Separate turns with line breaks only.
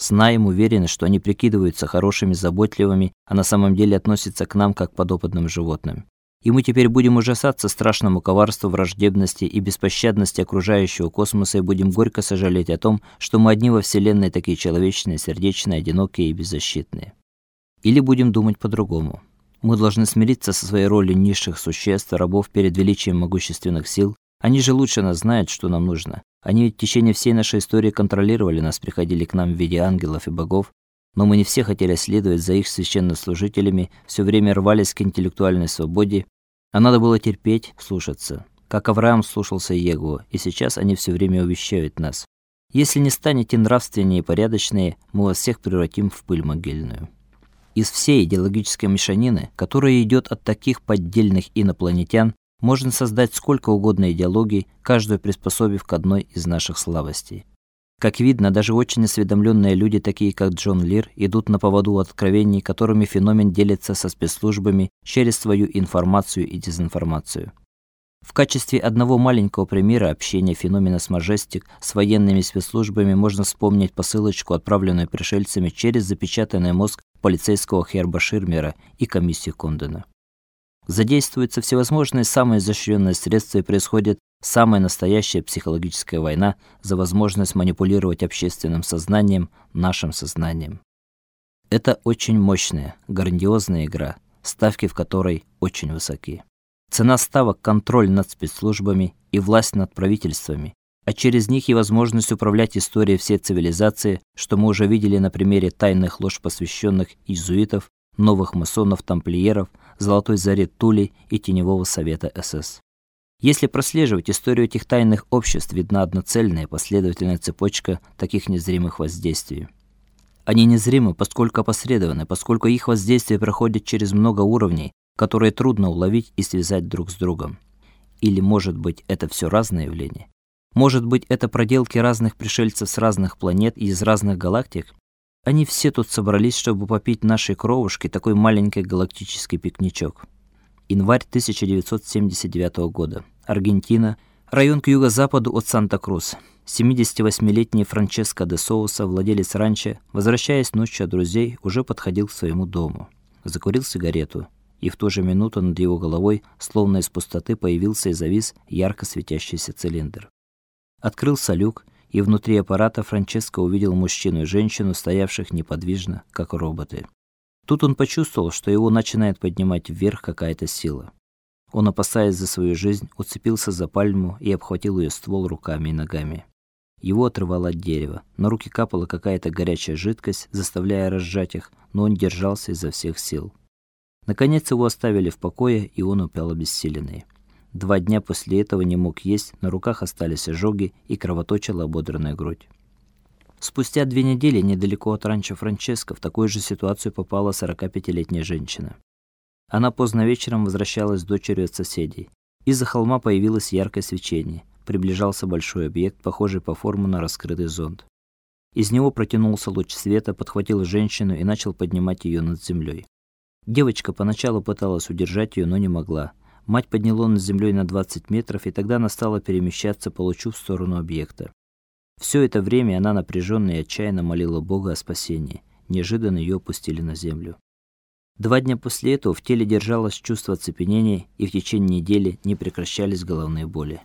Знаем, уверены, что они прикидываются хорошими, заботливыми, а на самом деле относятся к нам как к подопытным животным. И мы теперь будем ужасаться страшному коварству, враждебности и беспощадности окружающего космоса и будем горько сожалеть о том, что мы одни во вселенной такие человечные, сердечные, одинокие и беззащитные. Или будем думать по-другому. Мы должны смириться со своей ролью низших существ, рабов перед величием могущественных сил. Они же лучше нас знают, что нам нужно. Они ведь в течение всей нашей истории контролировали нас, приходили к нам в виде ангелов и богов, но мы не все хотели следовать за их священнослужителями, все время рвались к интеллектуальной свободе, а надо было терпеть, слушаться. Как Авраам слушался Егова, и сейчас они все время увещевают нас. Если не станете нравственнее и порядочнее, мы вас всех превратим в пыль могильную. Из всей идеологической мешанины, которая идет от таких поддельных инопланетян, можно создать сколько угодно идеологий, каждую приспособив к одной из наших слабостей. Как видно, даже очень осведомленные люди, такие как Джон Лир, идут на поводу откровений, которыми феномен делится со спецслужбами через свою информацию и дезинформацию. В качестве одного маленького примера общения феномена с Majestic с военными спецслужбами можно вспомнить посылочку, отправленную пришельцами через запечатанный мозг полицейского Херба Ширмера и комиссию Кондена. Задействуются всевозможные самые изощренные средства и происходит самая настоящая психологическая война за возможность манипулировать общественным сознанием, нашим сознанием. Это очень мощная, грандиозная игра, ставки в которой очень высоки. Цена ставок контроль над спецслужбами и власть над правительствами, а через них и возможность управлять историей всей цивилизации, что мы уже видели на примере тайных лож посвященных иезуитов, новых масонов, тамплиеров, Золотой зари Тули и Теневого совета СС. Если прослеживать историю этих тайных обществ, видна одноцельная последовательная цепочка таких незримых воздействий. Они незримы, поскольку опосредованы, поскольку их воздействие проходит через много уровней, которые трудно уловить и связать друг с другом. Или, может быть, это все разные явления? Может быть, это проделки разных пришельцев с разных планет и из разных галактик? Они все тут собрались, чтобы попить нашей кровушки такой маленький галактический пикничок. Январь 1979 года. Аргентина, район к юго-западу от Санта-Крус. 78-летний Франческо де Соуса, владелец ранчо, возвращаясь ночью от друзей, уже подходил к своему дому. Закурил сигарету, и в ту же минуту над его головой, словно из пустоты, появился и завис ярко светящийся цилиндр. Открылся люк, и внутри аппарата Франческо увидел мужчину и женщину, стоявших неподвижно, как роботы. Тут он почувствовал, что его начинает поднимать вверх какая-то сила. Он, опасаясь за свою жизнь, уцепился за пальму и обхватил ее ствол руками и ногами. Его отрывало от дерева. На руки капала какая-то горячая жидкость, заставляя разжать их, но он держался изо всех сил. Наконец его оставили в покое, и он упал обессиленный. Два дня после этого не мог есть, на руках остались ожоги и кровоточила ободранная грудь. Спустя две недели недалеко от ранчо Франческо в такую же ситуацию попала 45-летняя женщина. Она поздно вечером возвращалась с дочерью от соседей. Из-за холма появилось яркое свечение. Приближался большой объект, похожий по форме на раскрытый зонт. Из него протянулся луч света, подхватил женщину и начал поднимать ее над землей. Девочка поначалу пыталась удержать ее, но не могла. Мать подняла над землей на 20 метров, и тогда она стала перемещаться по лучу в сторону объекта. Все это время она напряженно и отчаянно молила Бога о спасении. Неожиданно ее опустили на землю. Два дня после этого в теле держалось чувство оцепенения, и в течение недели не прекращались головные боли.